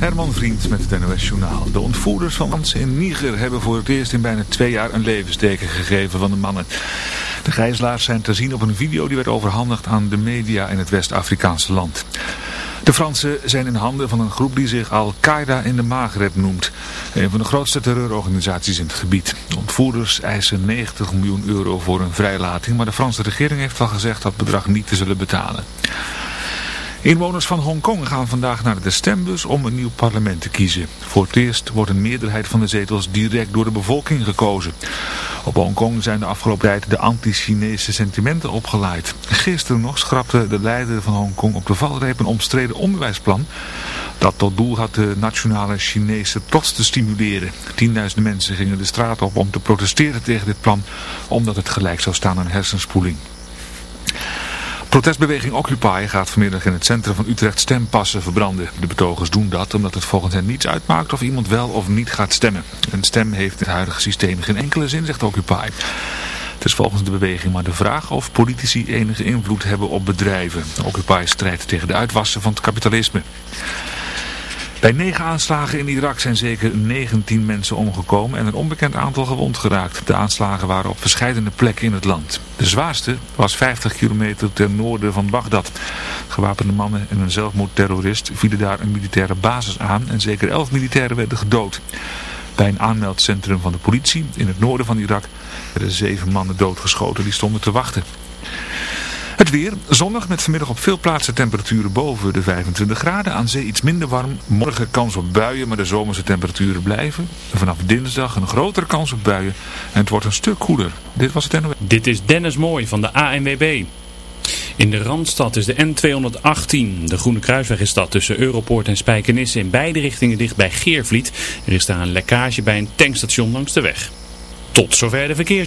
Herman Vriend met het NOS Journaal. De ontvoerders van mensen in Niger hebben voor het eerst in bijna twee jaar een levensteken gegeven van de mannen. De gijzelaars zijn te zien op een video die werd overhandigd aan de media in het West-Afrikaanse land. De Fransen zijn in handen van een groep die zich Al-Qaeda in de Maghreb noemt. Een van de grootste terreurorganisaties in het gebied. De ontvoerders eisen 90 miljoen euro voor een vrijlating, maar de Franse regering heeft al gezegd dat bedrag niet te zullen betalen. Inwoners van Hongkong gaan vandaag naar de stembus om een nieuw parlement te kiezen. Voor het eerst wordt een meerderheid van de zetels direct door de bevolking gekozen. Op Hongkong zijn de afgelopen tijd de anti-Chinese sentimenten opgeleid. Gisteren nog schrapte de leider van Hongkong op de valreep een omstreden onderwijsplan... dat tot doel had de nationale Chinese trots te stimuleren. Tienduizenden mensen gingen de straat op om te protesteren tegen dit plan... omdat het gelijk zou staan aan hersenspoeling. Protestbeweging Occupy gaat vanmiddag in het centrum van Utrecht stempassen verbranden. De betogers doen dat omdat het volgens hen niets uitmaakt of iemand wel of niet gaat stemmen. Een stem heeft in het huidige systeem geen enkele zin, zegt Occupy. Het is volgens de beweging maar de vraag of politici enige invloed hebben op bedrijven. Occupy strijdt tegen de uitwassen van het kapitalisme. Bij negen aanslagen in Irak zijn zeker 19 mensen omgekomen en een onbekend aantal gewond geraakt. De aanslagen waren op verschillende plekken in het land. De zwaarste was 50 kilometer ten noorden van Bagdad. Gewapende mannen en een zelfmoordterrorist vielen daar een militaire basis aan en zeker 11 militairen werden gedood. Bij een aanmeldcentrum van de politie in het noorden van Irak werden zeven mannen doodgeschoten die stonden te wachten. Het weer, zonnig met vanmiddag op veel plaatsen temperaturen boven de 25 graden. Aan zee iets minder warm. Morgen kans op buien, maar de zomerse temperaturen blijven. vanaf dinsdag een grotere kans op buien. En het wordt een stuk koeler. Dit was het NOS. Dit is Dennis Mooi van de ANWB. In de Randstad is de N218. De Groene Kruisweg is dat tussen Europoort en Spijkenisse in beide richtingen dicht bij Geervliet. Er is daar een lekkage bij een tankstation langs de weg. Tot zover de verkeer.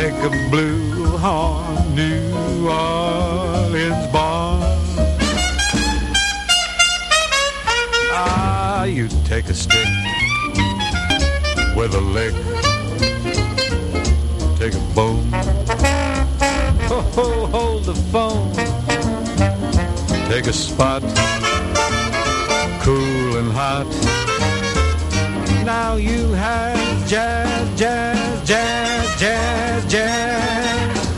Take a blue horn, New Orleans born. Ah, you take a stick with a lick. Take a bone. Ho, ho, hold the phone. Take a spot. Cool and hot. Now you have jazz, jazz, jazz, jazz, jazz.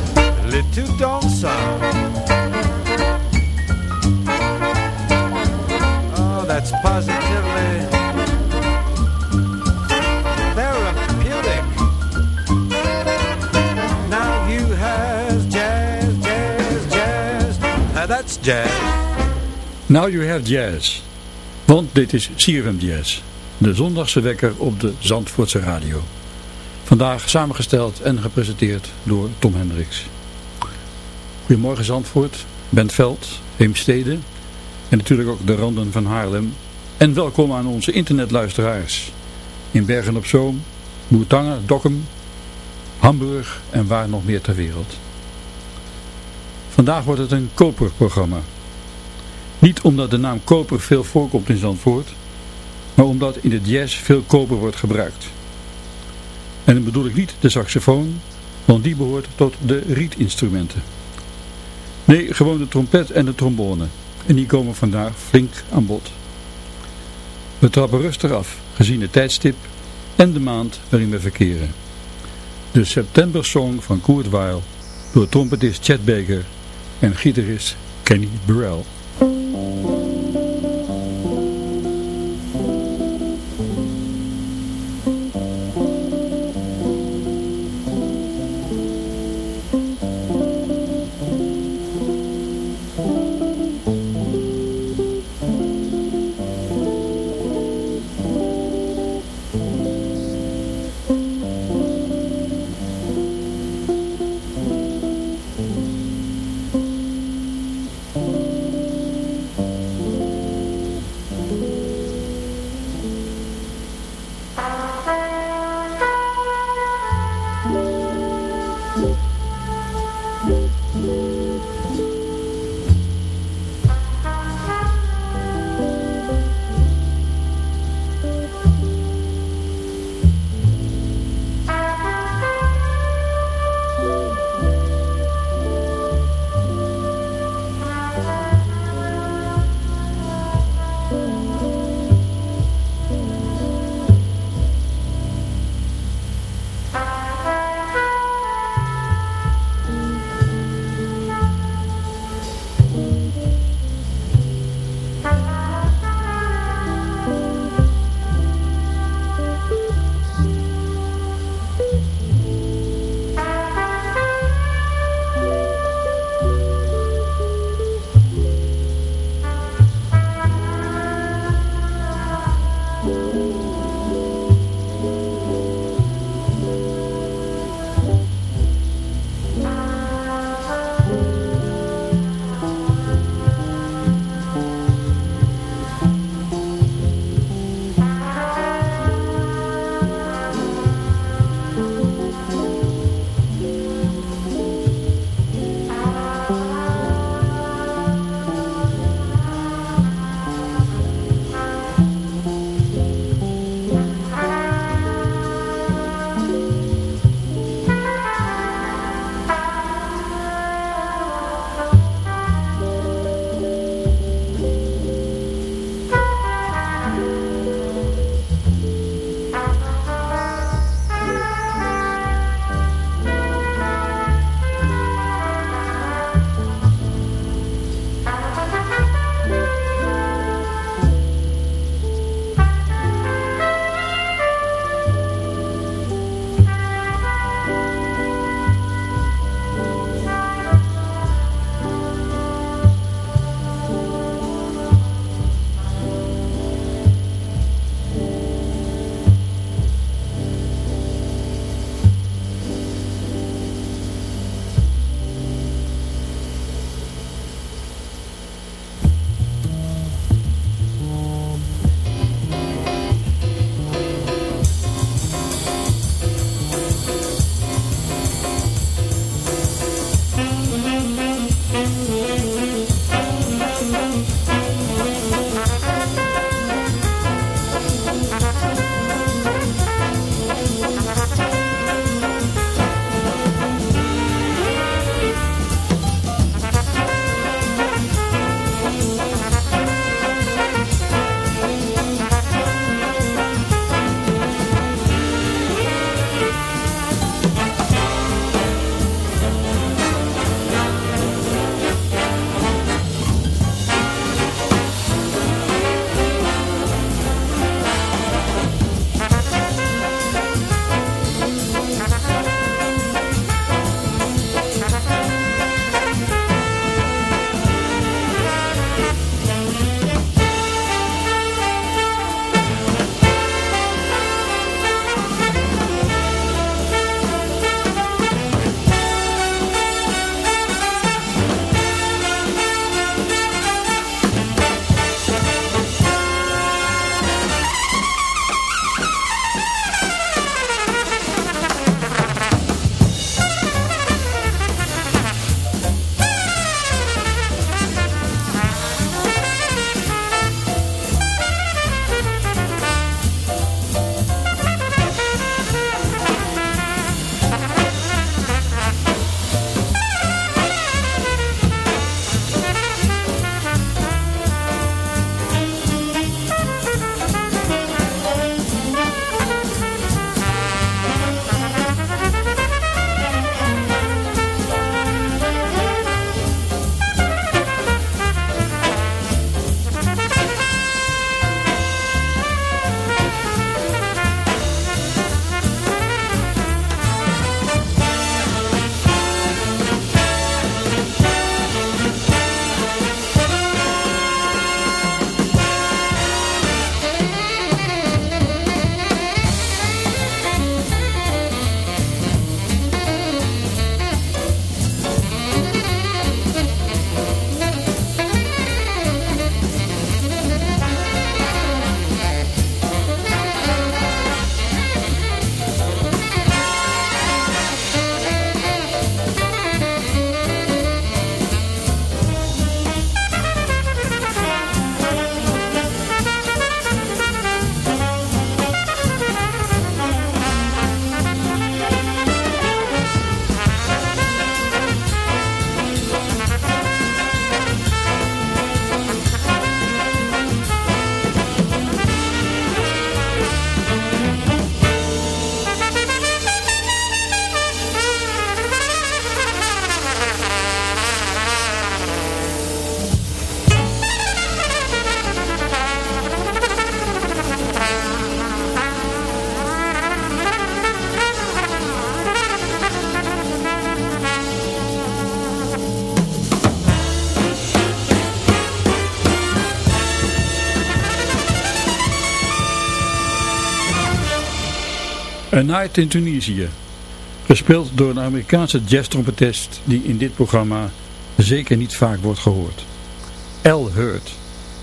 Little don't sound. positively therapeutic. Now you have jazz, jazz, jazz. That's jazz. Now you have jazz. Want dit is CFM Jazz. De zondagse wekker op de Zandvoortse radio. Vandaag samengesteld en gepresenteerd door Tom Hendricks. Goedemorgen Zandvoort, Bentveld, Heemstede en natuurlijk ook de randen van Haarlem. En welkom aan onze internetluisteraars in Bergen op Zoom, Moertangen, Dokkum, Hamburg en waar nog meer ter wereld. Vandaag wordt het een koperprogramma. Niet omdat de naam koper veel voorkomt in Zandvoort, maar omdat in de jazz veel koper wordt gebruikt. En dan bedoel ik niet de saxofoon, want die behoort tot de rietinstrumenten. Nee, gewoon de trompet en de trombone. En die komen vandaag flink aan bod. We trappen rustig af, gezien het tijdstip en de maand waarin we verkeren. De September Song van Kurt Weill door trompetist Chet Baker en gitarist Kenny Burrell. A Night in Tunisië. Gespeeld door een Amerikaanse jazztrompetist die in dit programma zeker niet vaak wordt gehoord. Al Hurt.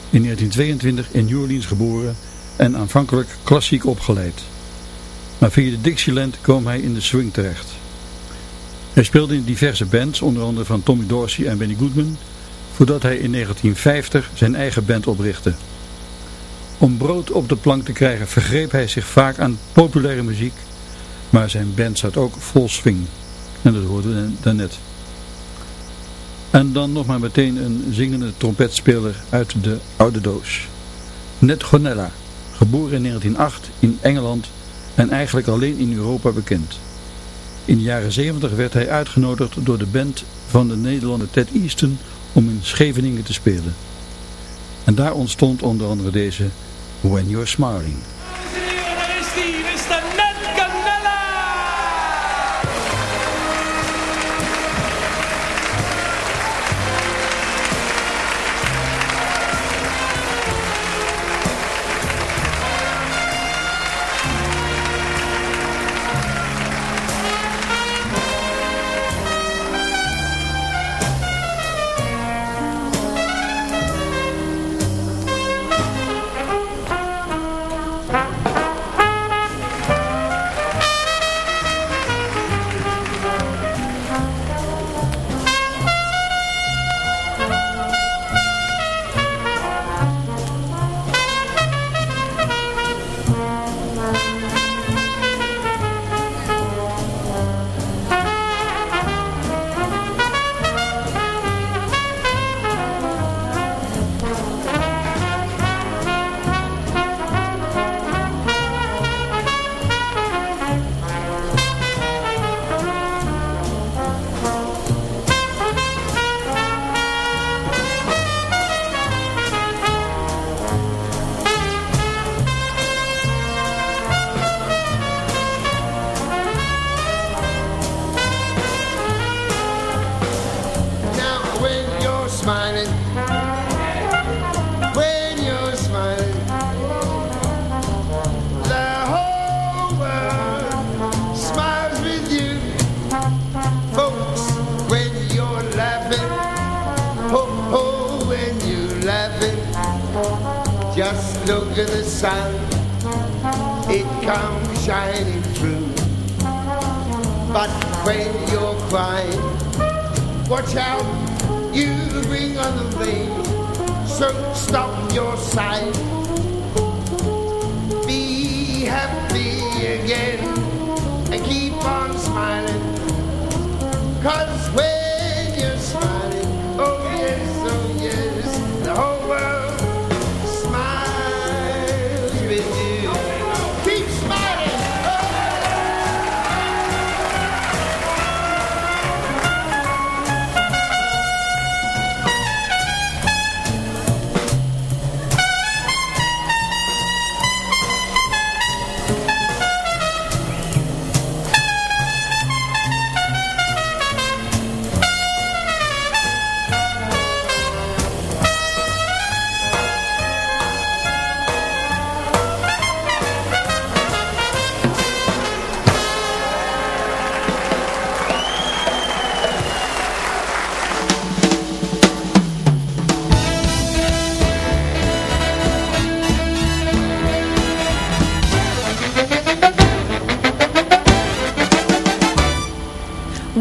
In 1922 in New Orleans geboren en aanvankelijk klassiek opgeleid. Maar via de Dixieland kwam hij in de swing terecht. Hij speelde in diverse bands, onder andere van Tommy Dorsey en Benny Goodman, voordat hij in 1950 zijn eigen band oprichtte. Om brood op de plank te krijgen vergreep hij zich vaak aan populaire muziek, maar zijn band zat ook vol swing. En dat hoorden we daarnet. En dan nog maar meteen een zingende trompetspeler uit de oude doos. Ned Gonella, geboren in 1908 in Engeland en eigenlijk alleen in Europa bekend. In de jaren 70 werd hij uitgenodigd door de band van de Nederlander Ted Easton om in Scheveningen te spelen. En daar ontstond onder andere deze When You're Smiling.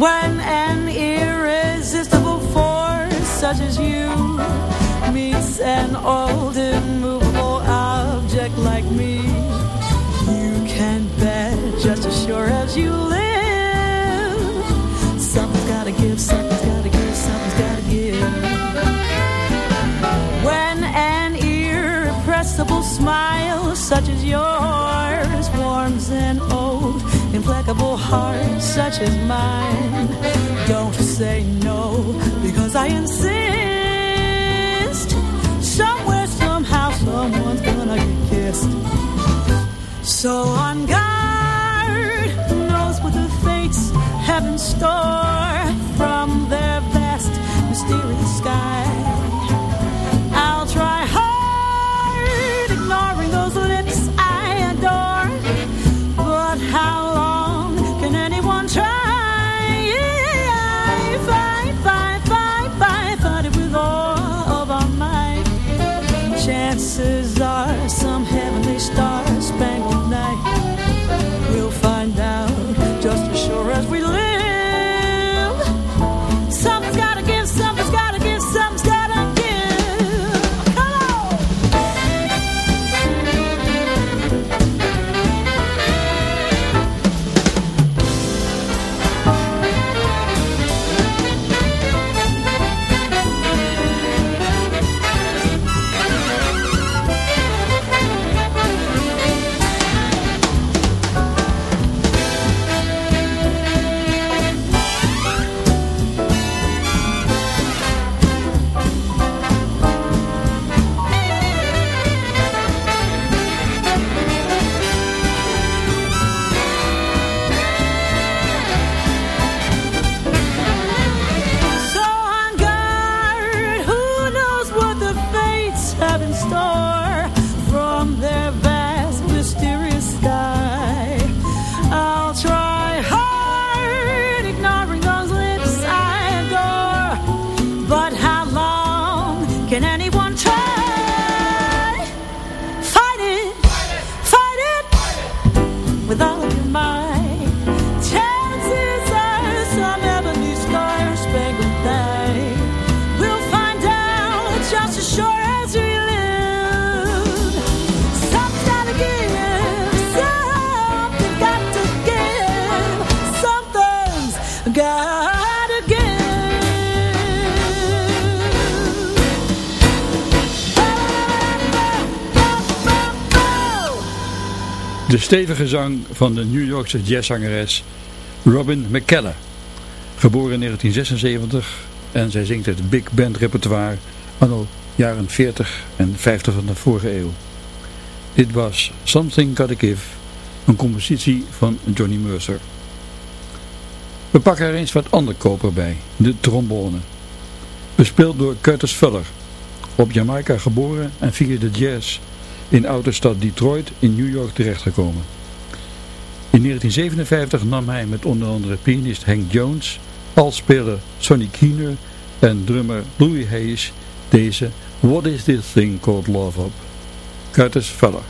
when an irresistible force such as you meets an old immovable object like me, you can bet just as sure as you live, something's gotta give, something's gotta give, something's gotta give. When an irrepressible smile such as yours warms an old impeccable heart such as mine. Don't say no, because I insist. Somewhere, somehow, someone's gonna get kissed. So on guard, knows what the fates have in store stevige zang van de New Yorkse jazzzangeres Robin McKellar. Geboren in 1976 en zij zingt het big band repertoire anno jaren 40 en 50 van de vorige eeuw. Dit was Something Gotta Give, een compositie van Johnny Mercer. We pakken er eens wat ander koper bij, de trombone. Bespeeld door Curtis Fuller, op Jamaica geboren en via de jazz in oude stad Detroit in New York terechtgekomen. In 1957 nam hij met onder andere pianist Hank Jones, alspeler Sonny Keener en drummer Louis Hayes deze What is this thing called love op. Curtis Fuller.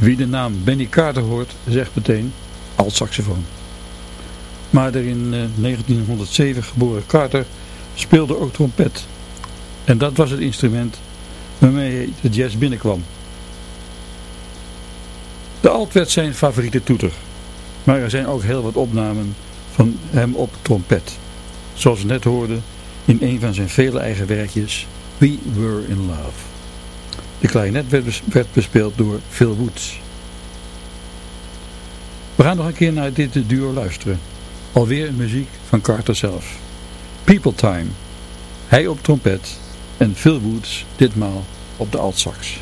Wie de naam Benny Carter hoort, zegt meteen alt-saxofoon. Maar de in 1907 geboren Carter speelde ook trompet. En dat was het instrument waarmee de jazz binnenkwam. De alt werd zijn favoriete toeter. Maar er zijn ook heel wat opnamen van hem op trompet. Zoals we net hoorden in een van zijn vele eigen werkjes, We Were In Love. De klarinet werd bespeeld door Phil Woods. We gaan nog een keer naar dit duo luisteren. Alweer muziek van Carter zelf. People Time. Hij op trompet en Phil Woods ditmaal op de altsax.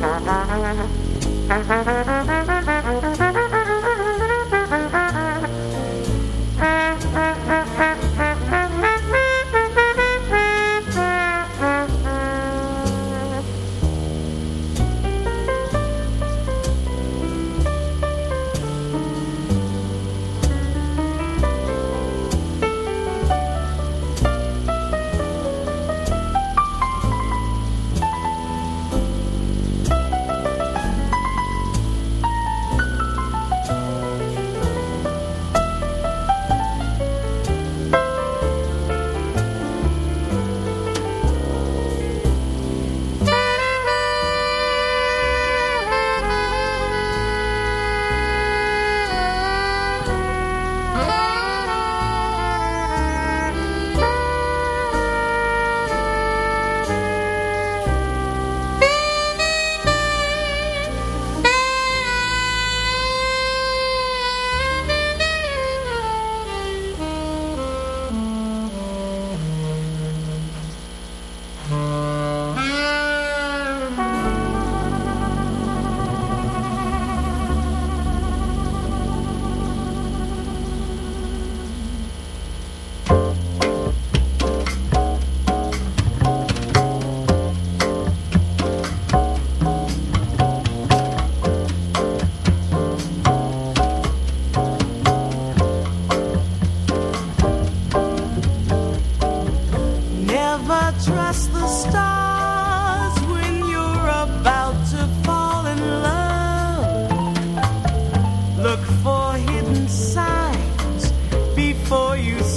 Ha ha ha ha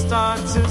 start to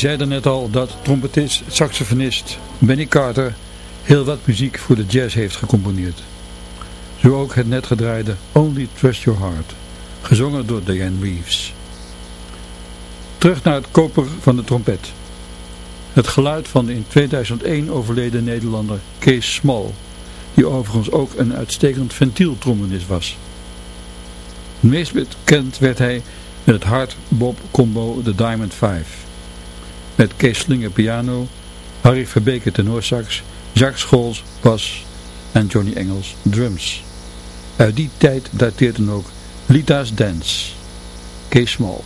Zei daarnet al dat trompetist, saxofonist Benny Carter heel wat muziek voor de jazz heeft gecomponeerd. Zo ook het net gedraaide Only Trust Your Heart, gezongen door Diane Reeves. Terug naar het koper van de trompet. Het geluid van de in 2001 overleden Nederlander Kees Small, die overigens ook een uitstekend ventieltrombonist was. Meest bekend werd hij met het hard bop combo The Diamond Five. Met Kees Slinger piano, Harry Verbeke tenorsax, Jacques Scholz bas en Johnny Engels drums. Uit die tijd dateert dan ook Lita's Dance. Kees Small.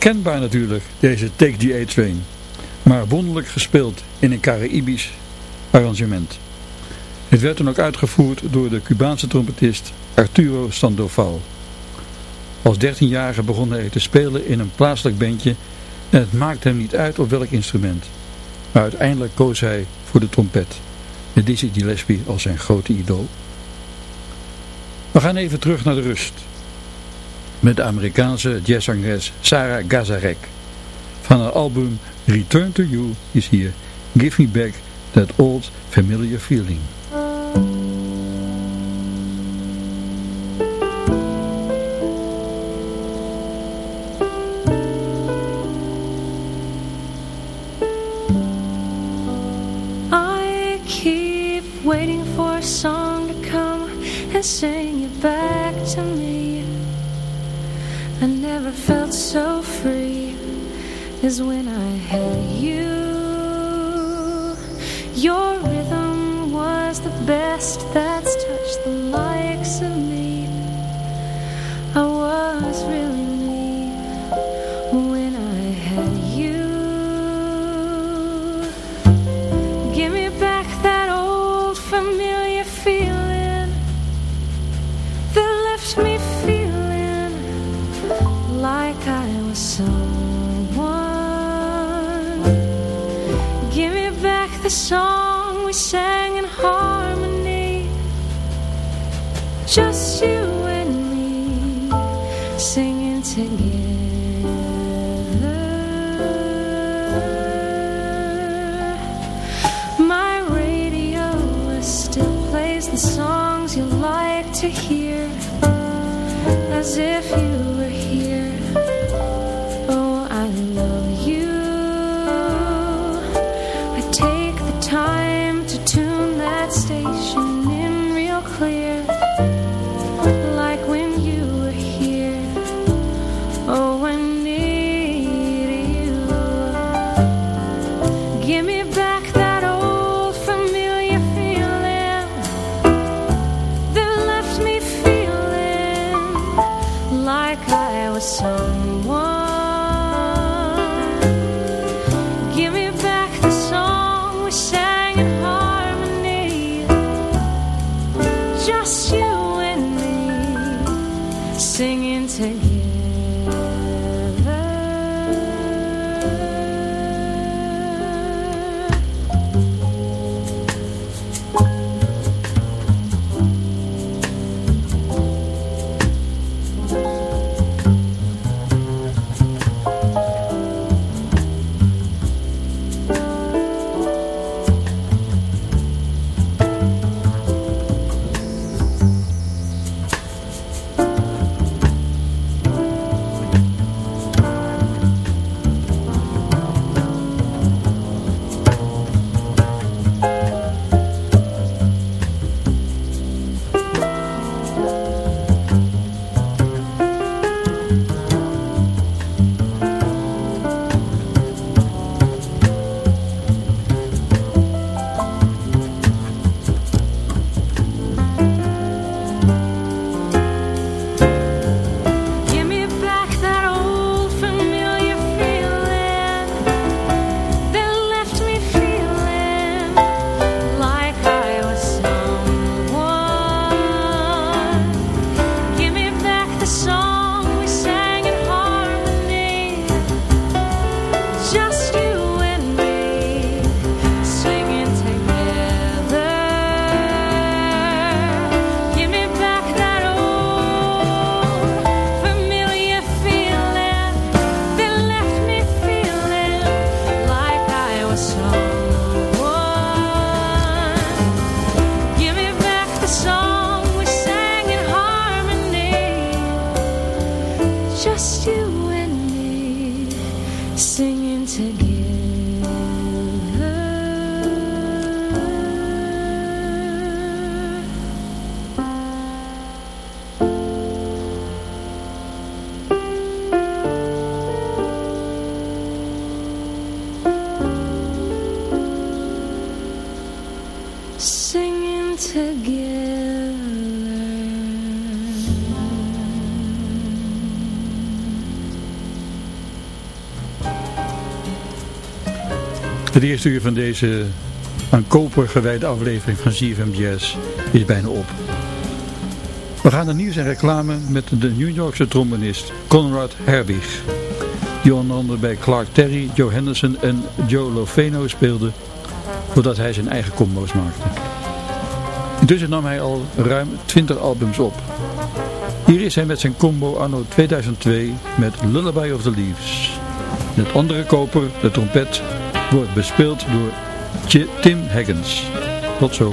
herkenbaar natuurlijk, deze Take the A-Train. Maar wonderlijk gespeeld in een Caribisch arrangement. Het werd dan ook uitgevoerd door de Cubaanse trompetist Arturo Sandoval. Als 13-jarige begon hij te spelen in een plaatselijk bandje en het maakte hem niet uit op welk instrument. Maar uiteindelijk koos hij voor de trompet. Met Dizzy Gillespie als zijn grote idool. We gaan even terug naar de rust met de Amerikaanse jazzzangeres Sarah Gazarek. Van haar album Return to You is hier Give Me Back That Old Familiar Feeling. Het eerste uur van deze aan koper gewijde aflevering van CFM Jazz is bijna op. We gaan naar nieuws en reclame met de New Yorkse trombonist Conrad Herbig. Die onder andere bij Clark Terry, Joe Henderson en Joe Lofeno speelde voordat hij zijn eigen combo's maakte. Intussen nam hij al ruim 20 albums op. Hier is hij met zijn combo anno 2002 met Lullaby of the Leaves. Het andere koper, de trompet, wordt bespeeld door Tim Higgins. Tot zo.